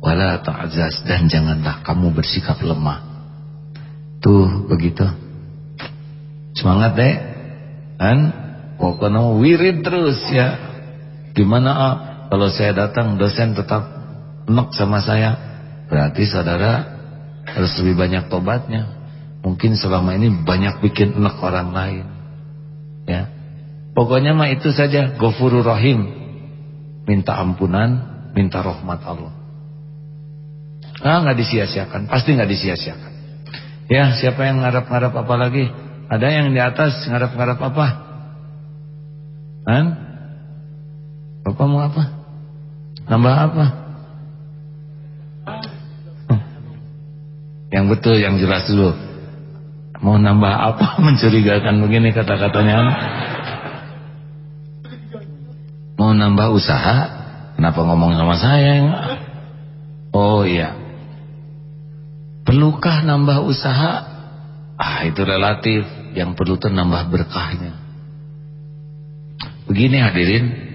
Wala ta'zaz. Dan janganlah kamu bersikap lemah. Tuh begitu. Semangat deh kan? Pokoknya wirid terus ya. Gimana ah, kalau saya datang dosen tetap enak sama saya Berarti saudara harus lebih banyak tobatnya. Mungkin selama ini banyak bikin enak orang lain. Ya. Pokoknya mah itu saja Ghafurur Rahim. Minta ampunan, minta rahmat Allah. Ah nggak disia-siakan, pasti nggak disia-siakan. Ya, siapa yang ngarap-ngarap apa lagi? Ada yang di atas ngarap-ngarap apa? Kan? Bapak mau apa? Nambah apa? Yang betul, yang jelas dulu. Mau nambah apa mencurigakan begini kata-katanya? Mau nambah usaha? Kenapa ngomong sama saya? Oh iya. Perlukah nambah usaha? Ah itu relatif. Yang perlu itu nambah berkahnya. Begini hadirin.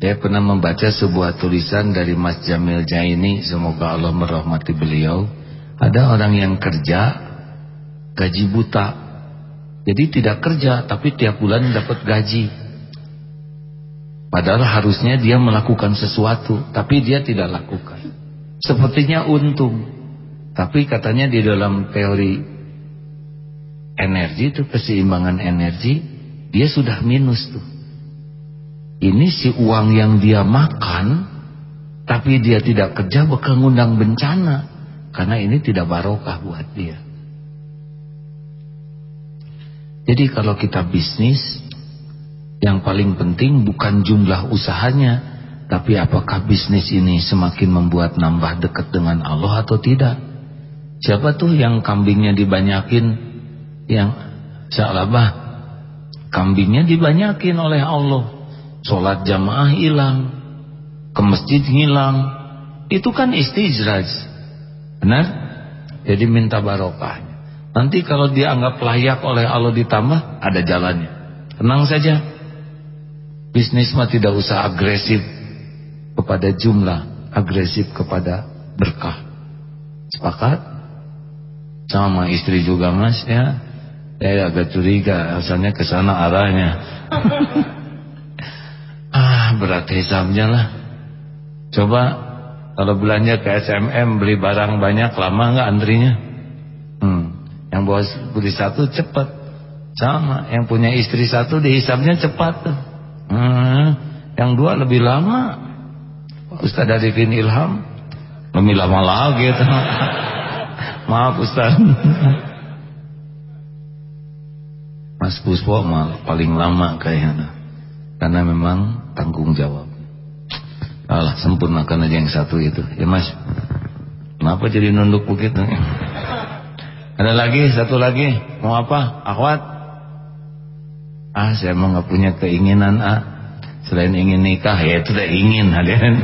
Saya pernah membaca sebuah tulisan dari Mas Jamil Jaini, semoga Allah merahmati beliau. Ada orang yang kerja gaji buta. Jadi tidak kerja tapi tiap bulan dapat gaji. Padahal harusnya dia melakukan sesuatu tapi dia tidak lakukan. Sepertinya untung. Tapi katanya di dalam teori energi itu keseimbangan energi dia sudah minus tuh ini si uang yang dia makan tapi dia tidak kerja bakal ngundang bencana. Karena ini tidak barokah buat dia. Jadi kalau kita bisnis yang paling penting bukan jumlah usahanya tapi apakah bisnis ini semakin membuat nambah dekat dengan Allah atau tidak? Siapa tuh yang kambingnya dibanyakin? Yang sealabah kambingnya dibanyakin oleh Allah Sholat jamaah hilang Ke masjid hilang. Itu kan istijraj Benar? Jadi minta barokahnya. Nanti kalau dia anggap layak oleh Allah ditambah Ada jalannya. Tenang saja. Bisnis mah tidak usah agresif Kepada jumlah Agresif kepada berkah. Sepakat? Sama istri juga mas ya. Saya agak curiga Asalnya ke sana arahnya berat hisabnya lah. Coba kalau belanja ke SMM beli barang banyak lama nggak antrinya? Hmm. Yang bos beli satu cepat. Sama, yang punya istri satu dihisabnya cepat. Hmm. Yang dua lebih lama. Ustaz Arifin Ilham lebih lama lagi. Maaf Ustaz. Mas mah paling lama kayaknya. Karena memang tanggung jawab. Allah sempurnakan aja yang satu itu. Ya mas, kenapa jadi nunduk begitu? Ada lagi, satu lagi. Mau apa? Akhwat? Ah, saya mau nggak punya keinginan ah. Selain ingin nikah, ya itu udah ingin hadirin.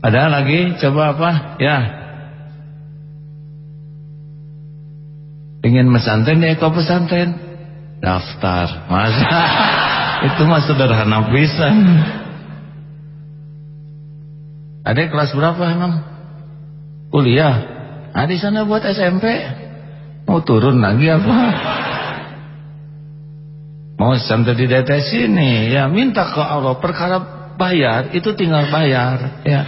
Ada lagi? Coba apa? Ya. Ingin pesantren ya kau pesantren. Daftar. Masa? Itu mah sederhana pisan. Ada kelas berapa emang? Kuliah. Nah di sana buat SMP. Mau turun lagi apa? Mau sampai di detes ini ya minta ke Allah perkara bayar itu tinggal bayar ya.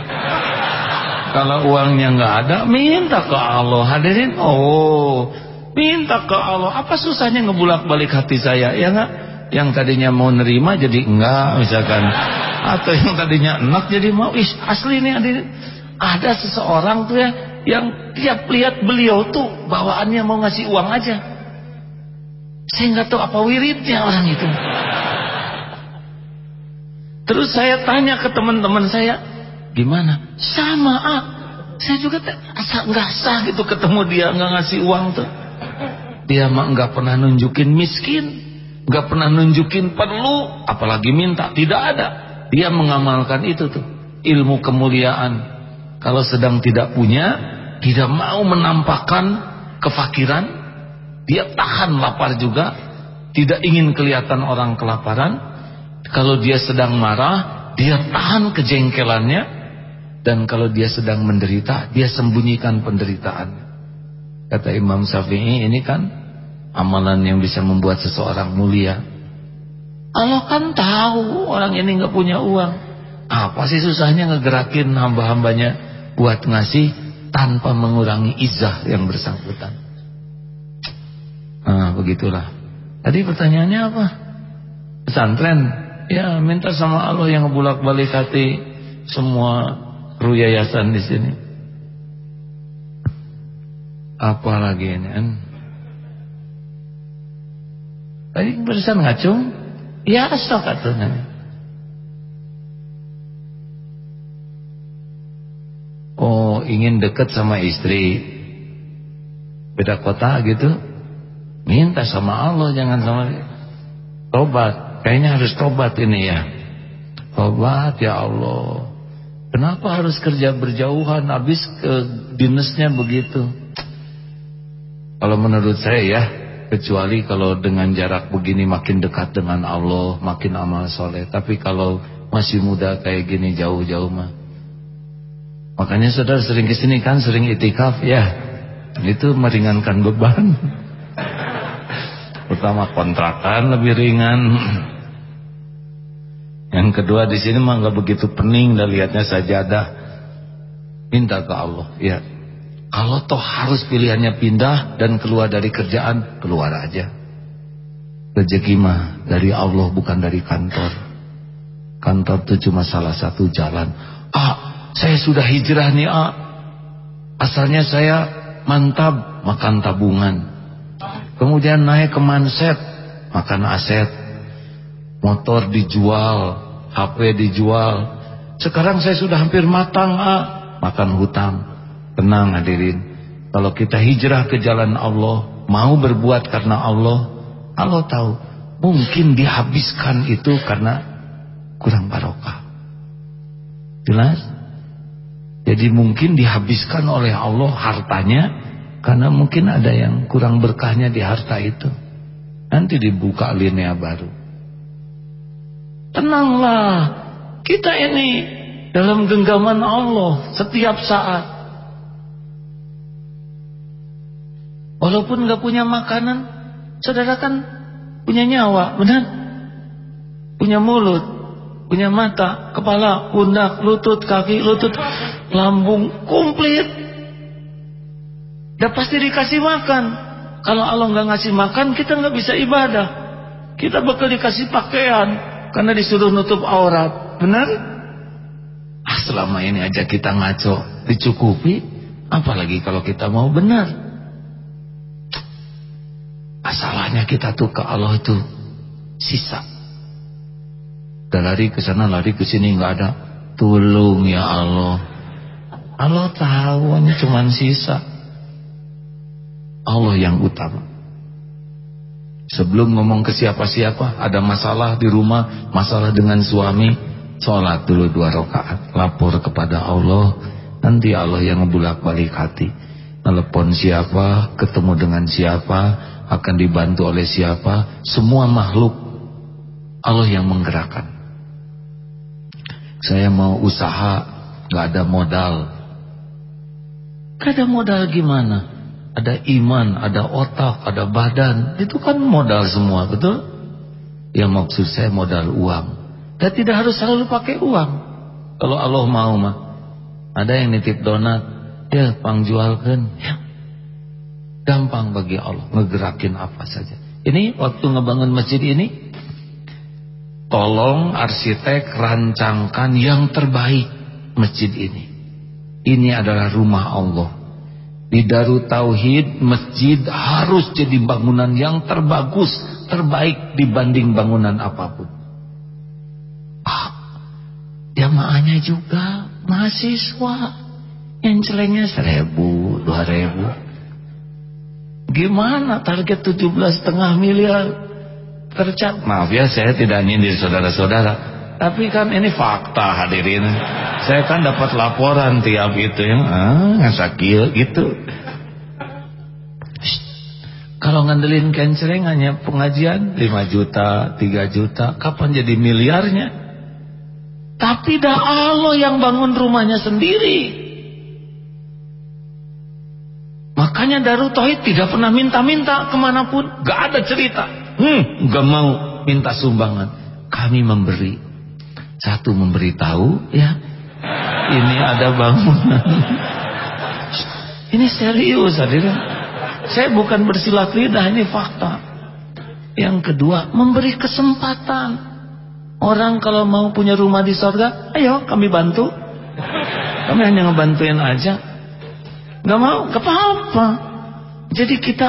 Kalau uangnya nggak ada minta ke Allah hadirin oh minta ke Allah apa susahnya ngebulak balik hati saya ya nggak yang tadinya mau nerima jadi enggak misalkan. Atau yang tadinya enak jadi mau is asli ini ada ada seseorang tuh ya yang tiap lihat beliau tuh bawaannya mau ngasih uang aja. Saya nggak tahu apa wiridnya orang itu. Terus saya tanya ke teman-teman saya gimana? Sama ah. Saya juga asa nggak sah gitu ketemu dia nggak ngasih uang tuh? Dia mah nggak pernah nunjukin miskin nggak pernah nunjukin perlu apalagi minta tidak ada. Dia mengamalkan itu tuh ilmu kemuliaan. Kalau sedang tidak punya tidak mau menampakkan kefakiran dia tahan lapar juga tidak ingin kelihatan orang kelaparan. Kalau dia sedang marah dia tahan kejengkelannya. Dan kalau dia sedang menderita, dia sembunyikan penderitaan. Kata Imam Syafi'i, ini kan amalan yang bisa membuat seseorang mulia. Allah kan tahu orang ini nggak punya uang. Apa sih susahnya ngegerakin hamba-hambanya buat ngasih tanpa mengurangi izah yang bersangkutan. Nah, begitulah. Tadi pertanyaannya apa? Pesantren. Ya, minta sama Allah yang ngebulak-balik hati semua kru yayasan di sini. Apalagi ini kan? Tadi barusan ngacung, ya asal katanya. Oh ingin dekat sama istri Beda kota gitu Minta sama Allah Jangan sama Tobat Kayaknya harus tobat ini ya Tobat ya Allah Kenapa harus kerja berjauhan habis ke dinasnya begitu? Kalau menurut saya ya, kecuali kalau dengan jarak begini makin dekat dengan Allah, makin amal soleh. Tapi kalau masih muda kayak gini jauh-jauh mah. Makanya saudara sering ke sini kan, sering itikaf ya. Itu meringankan beban. Pertama kontrakan lebih ringan. Yang kedua di sini mah nggak begitu pening dan lihatnya sajadah. Minta ke Allah, ya. Kalau toh harus pilihannya pindah dan keluar dari kerjaan, keluar aja. Rezeki mah dari Allah bukan dari kantor. Kantor itu cuma salah satu jalan. Ah, saya sudah hijrah nih, ah. Asalnya saya mantap makan tabungan. Kemudian naik ke manset, makan aset motor dijual, HP dijual. Sekarang saya sudah hampir matang, ah, makan hutang. Tenang hadirin. Kalau kita hijrah ke jalan Allah, mau berbuat karena Allah, Allah tahu mungkin dihabiskan itu karena kurang barokah. Jelas? Jadi mungkin dihabiskan oleh Allah hartanya karena mungkin ada yang kurang berkahnya di harta itu. Nanti dibuka linea baru. Tenanglah. Kita ini dalam genggaman Allah setiap saat. Walaupun gak punya makanan, saudara kan punya nyawa, benar? Punya mulut, punya mata, kepala, pundak, lutut, kaki, lutut, lambung, komplit. Udah pasti dikasih makan. Kalau Allah nggak ngasih makan, kita nggak bisa ibadah. Kita bakal dikasih pakaian, karena disuruh nutup aurat. Benar? Ah, selama ini aja kita ngaco, dicukupi, apalagi kalau kita mau benar. Asalnya kita tuh ke Allah itu sisa. Udah lari ke sana, lari ke sini nggak ada. Tolong ya Allah. Allah tahu ini cuma sisa. Allah yang utama. Sebelum ngomong ke siapa-siapa, ada masalah di rumah, masalah dengan suami, sholat dulu dua rakaat, lapor kepada Allah, nanti Allah yang ngebulak balik hati. Telepon siapa, ketemu dengan siapa, akan dibantu oleh siapa, semua makhluk Allah yang menggerakkan. Saya mau usaha, gak ada modal. Gak ada modal gimana? ada iman, ada otak, ada badan. Itu kan modal semua, betul? Yang maksud saya modal uang. Dan tidak harus selalu pakai uang. Kalau Allah mau mah. Ada yang nitip donat, ya pangjualkan. Ya. Gampang bagi Allah ngegerakin apa saja. Ini waktu ngebangun masjid ini tolong arsitek rancangkan yang terbaik masjid ini. Ini adalah rumah Allah. Di Darut Tauhid masjid harus jadi bangunan yang terbagus, terbaik dibanding bangunan apa pun. Ah, jamaahnya juga mahasiswa yang celengnya seribu, dua ribu. Gimana target tujuh belas setengah miliar tercap? Maaf ya saya tidak nyindir saudara-saudara. Tapi kan ini fakta hadirin. Saya kan dapat laporan tiap itu yang ah sakil gitu. Kalau ngandelin kencereng hanya pengajian 5 juta, 3 juta, kapan jadi miliarnya? Tapi dah Allah yang bangun rumahnya sendiri. Makanya Tauhid tidak pernah minta-minta ke mana pun. Gak ada cerita. Hmm, gak mau minta sumbangan. Kami memberi. Satu memberitahu, ya ini ada bangunan. ini serius hadirin. Saya bukan bersilat lidah, ini fakta. Yang kedua, memberi kesempatan. Orang kalau mau punya rumah di sorga, ayo kami bantu. Kami hanya ngebantuin aja. Gak mau, gak apa-apa. Jadi kita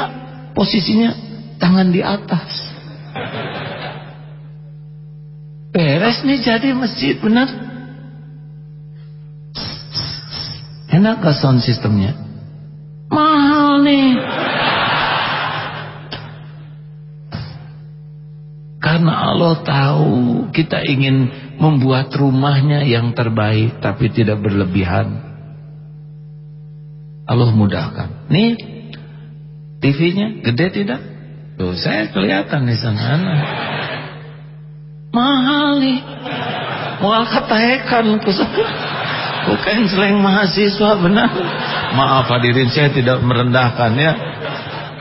posisinya tangan di atas. Beres nih jadi masjid, benar? Enak gak sound sistemnya? Mahal nih. Karena Allah tahu kita ingin membuat rumahnya yang terbaik tapi tidak berlebihan. Allah mudahkan. Nih TV-nya gede tidak? Tuh saya kelihatan di sana. Mahal nih. Mau katakan Bukan selain mahasiswa benar. Maaf hadirin saya tidak merendahkan ya.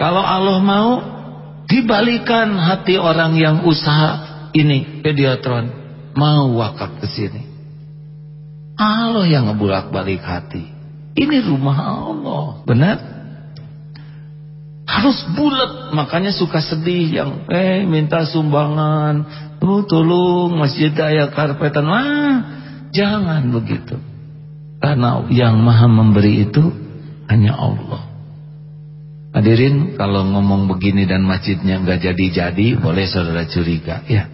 Kalau Allah mau dibalikan hati orang yang usaha ini pediatron mau wakaf ke sini. Allah yang ngebulak-balik hati. Ini rumah Allah, benar? Harus bulat, makanya suka sedih yang eh minta sumbangan, tuh tolong masjid daya karpetan. Wah, jangan begitu. Karena yang maha memberi itu hanya Allah. Hadirin kalau ngomong begini dan masjidnya nggak jadi-jadi boleh saudara curiga ya.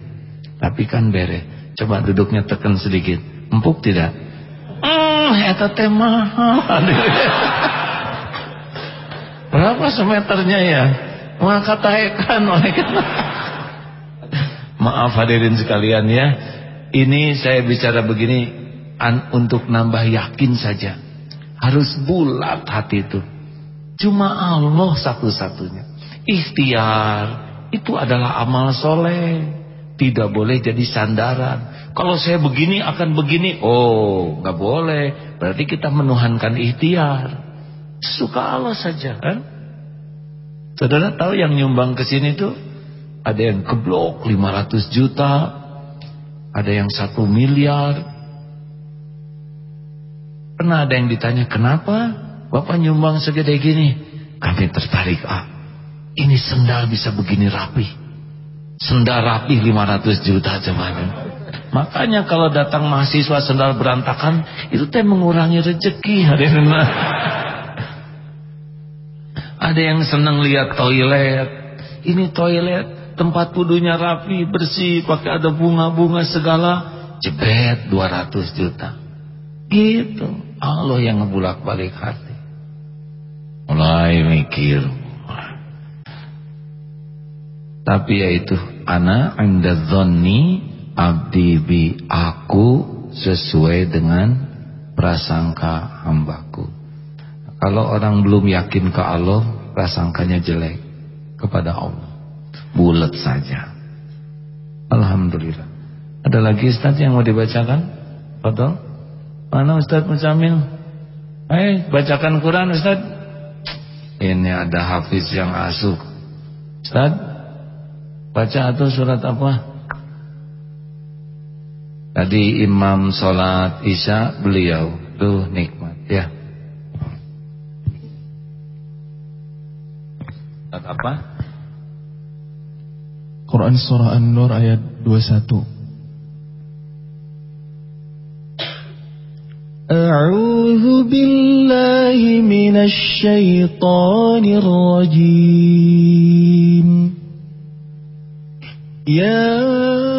Tapi kan bere. Coba duduknya tekan sedikit. Empuk tidak? Hmm, eta teh mahal. Berapa semeternya ya? Maka taekan oleh Maaf hadirin sekalian ya. Ini saya bicara begini an untuk nambah yakin saja. Harus bulat hati itu. Cuma Allah satu-satunya. Ikhtiar itu adalah amal soleh. Tidak boleh jadi sandaran. Kalau saya begini akan begini. Oh, nggak boleh. Berarti kita menuhankan ikhtiar. Suka Allah saja kan? Saudara tahu yang nyumbang ke sini tuh ada yang keblok 500 juta, ada yang satu miliar, Pernah ada yang ditanya, kenapa Bapak nyumbang segede gini? Kami tertarik, ah, ini sendal bisa begini rapi. Sendal rapi 500 juta cuman. Makanya kalau datang mahasiswa sendal berantakan, itu teh mengurangi rezeki hadirin. Ada yang senang lihat toilet. Ini toilet, tempat wudhunya rapi, bersih, pakai ada bunga-bunga segala, jebet 200 juta. Gitu. Allah yang ngebulak balik hati mulai mikir tapi yaitu ana inda dhonni abdi bi aku sesuai dengan prasangka hambaku kalau orang belum yakin ke Allah prasangkanya jelek kepada Allah bulat saja Alhamdulillah ada lagi Ustaz yang mau dibacakan Fadol Mana Ustaz Musamil? Eh, bacakan Quran Ustaz. Ini ada hafiz yang asuk. Ustaz, baca atau surat apa? Tadi imam Salat isya beliau tuh nikmat ya. Saat apa? Quran surah An-Nur ayat 21. أعوذ بالله من الشيطان الرجيم يا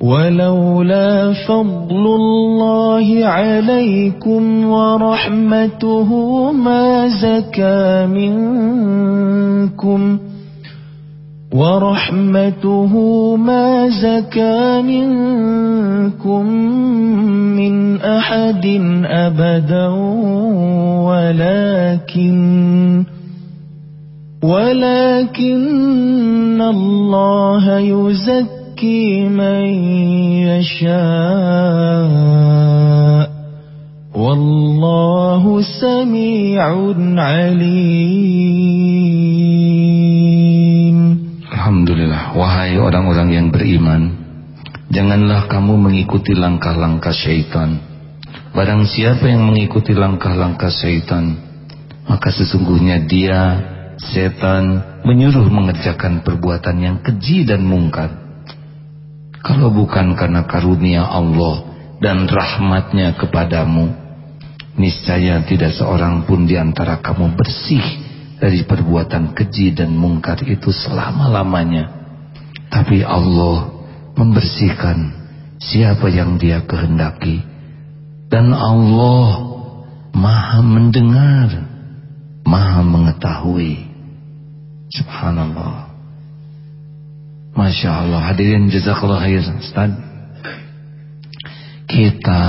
ولولا فضل الله عليكم ورحمته ما زكى منكم ورحمته ما زكى منكم من أحد أبدا ولكن ولكن الله يزكي من يشاء والله سميع عليم Alhamdulillah, wahai orang-orang yang beriman, janganlah kamu mengikuti langkah-langkah syaitan. Barang siapa yang mengikuti langkah-langkah syaitan, maka sesungguhnya dia, setan, menyuruh mengerjakan perbuatan yang keji dan mungkar. Kalau bukan karena karunia Allah dan rahmatnya kepadamu, niscaya tidak seorang pun di antara kamu bersih dari perbuatan keji dan mungkar itu selama-lamanya. Tapi Allah membersihkan siapa yang dia kehendaki. Dan Allah maha mendengar, maha mengetahui. Subhanallah. Masya Allah. Hadirin jazakallah khair. Ustaz. Kita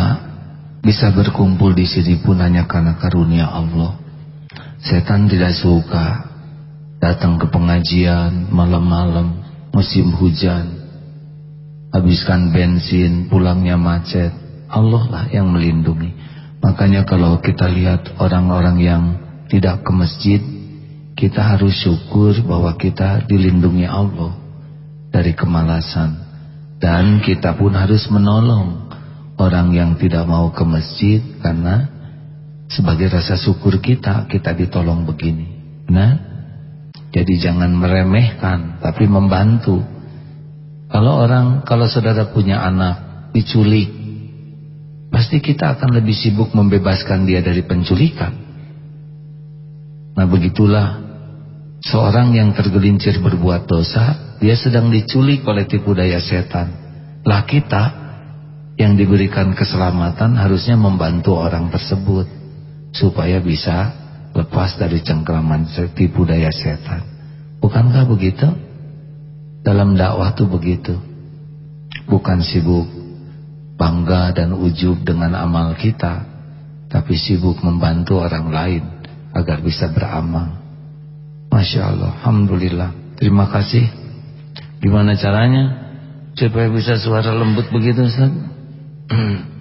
bisa berkumpul di sini pun hanya karena karunia Allah. Setan tidak suka datang ke pengajian malam-malam, musim hujan, habiskan bensin, pulangnya macet. Allah lah yang melindungi. Makanya kalau kita lihat orang-orang yang tidak ke masjid, kita harus syukur bahwa kita dilindungi Allah dari kemalasan. Dan kita pun harus menolong orang yang tidak mau ke masjid karena sebagai rasa syukur kita kita ditolong begini. Nah jadi jangan meremehkan tapi membantu. Kalau orang kalau saudara punya anak diculik pasti kita akan lebih sibuk membebaskan dia dari penculikan. Nah begitulah seorang yang tergelincir berbuat dosa dia sedang diculik oleh tipu daya setan lah kita yang diberikan keselamatan harusnya membantu orang tersebut supaya bisa lepas dari cengkraman tipu daya setan. Bukankah begitu? Dalam dakwah itu begitu. Bukan sibuk bangga dan ujub dengan amal kita, tapi sibuk membantu orang lain agar bisa beramal. Masya Allah, Alhamdulillah. Terima kasih. Gimana caranya supaya bisa suara lembut begitu Ustaz?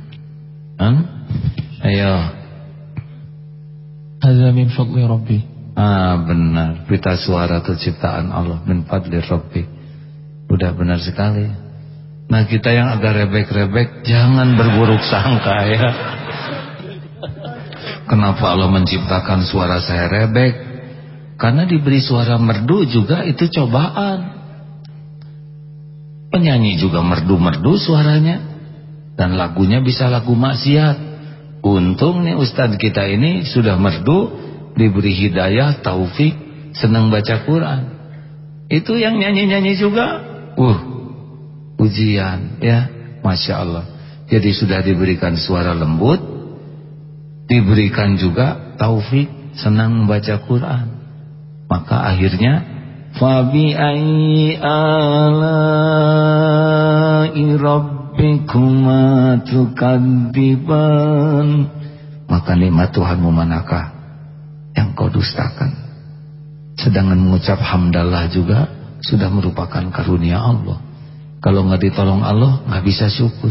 Ayo. Hadza min fadli Rabbi. Ah benar, pita suara itu ciptaan Allah min fadli Rabbi. Udah benar sekali. Nah kita yang agak rebek-rebek jangan berburuk sangka ya. Kenapa Allah menciptakan suara saya rebek? Karena diberi suara merdu juga itu cobaan. Penyanyi juga merdu-merdu suaranya. Dan lagunya bisa lagu maksiat. Untung nih Ustadz kita ini sudah merdu, diberi hidayah, taufik, senang baca Quran. Itu yang nyanyi-nyanyi juga, uh, ujian ya, Masya Allah. Jadi sudah diberikan suara lembut, diberikan juga taufik, senang membaca Quran. Maka akhirnya, Ayyi ala'i rabbikuma tukadziban maka nikmat Tuhanmu manakah yang kau dustakan? Sedangkan mengucap hamdallah juga sudah merupakan karunia Allah. Kalau nggak ditolong Allah nggak bisa syukur.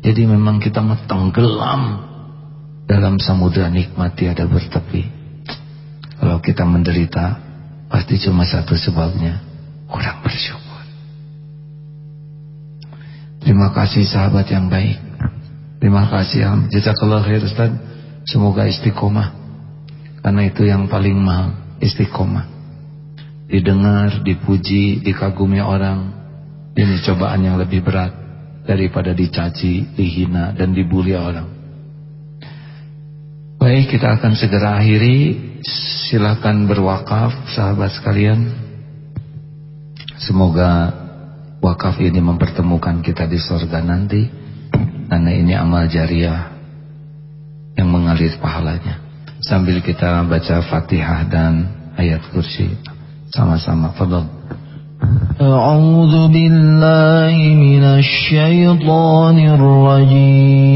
Jadi memang kita tenggelam dalam samudera nikmat tiada bertepi. Kalau kita menderita, pasti cuma satu sebabnya, kurang bersyukur. Terima kasih sahabat yang baik. Terima kasih jazakallah khair Ustaz. Semoga istiqomah. Karena itu yang paling mahal, istiqomah. Didengar, dipuji, dikagumi orang. Ini cobaan yang lebih berat daripada dicaci, dihina dan dibully orang. Baik, kita akan segera akhiri. Silakan berwakaf sahabat sekalian. Semoga wakaf ini mempertemukan kita di surga nanti. Karena ini amal jariah yang mengalir pahalanya. Sambil kita baca Fatihah dan ayat kursi sama-sama. Fadhol. أعوذ بالله من الشيطان الرجيم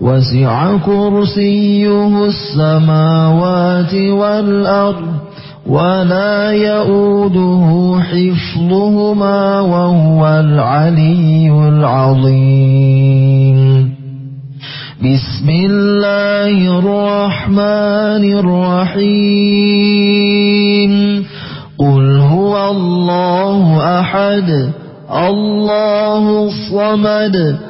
وسع كرسيه السماوات والأرض ولا يؤوده حفظهما وهو العلي العظيم. بسم الله الرحمن الرحيم. قل هو الله أحد الله الصمد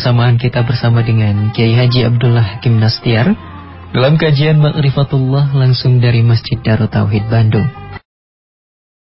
Kebersamaan kita bersama dengan Kiai Haji Abdullah Hakim Nastiar dalam kajian Ma'rifatullah langsung dari Masjid Darut Tauhid Bandung.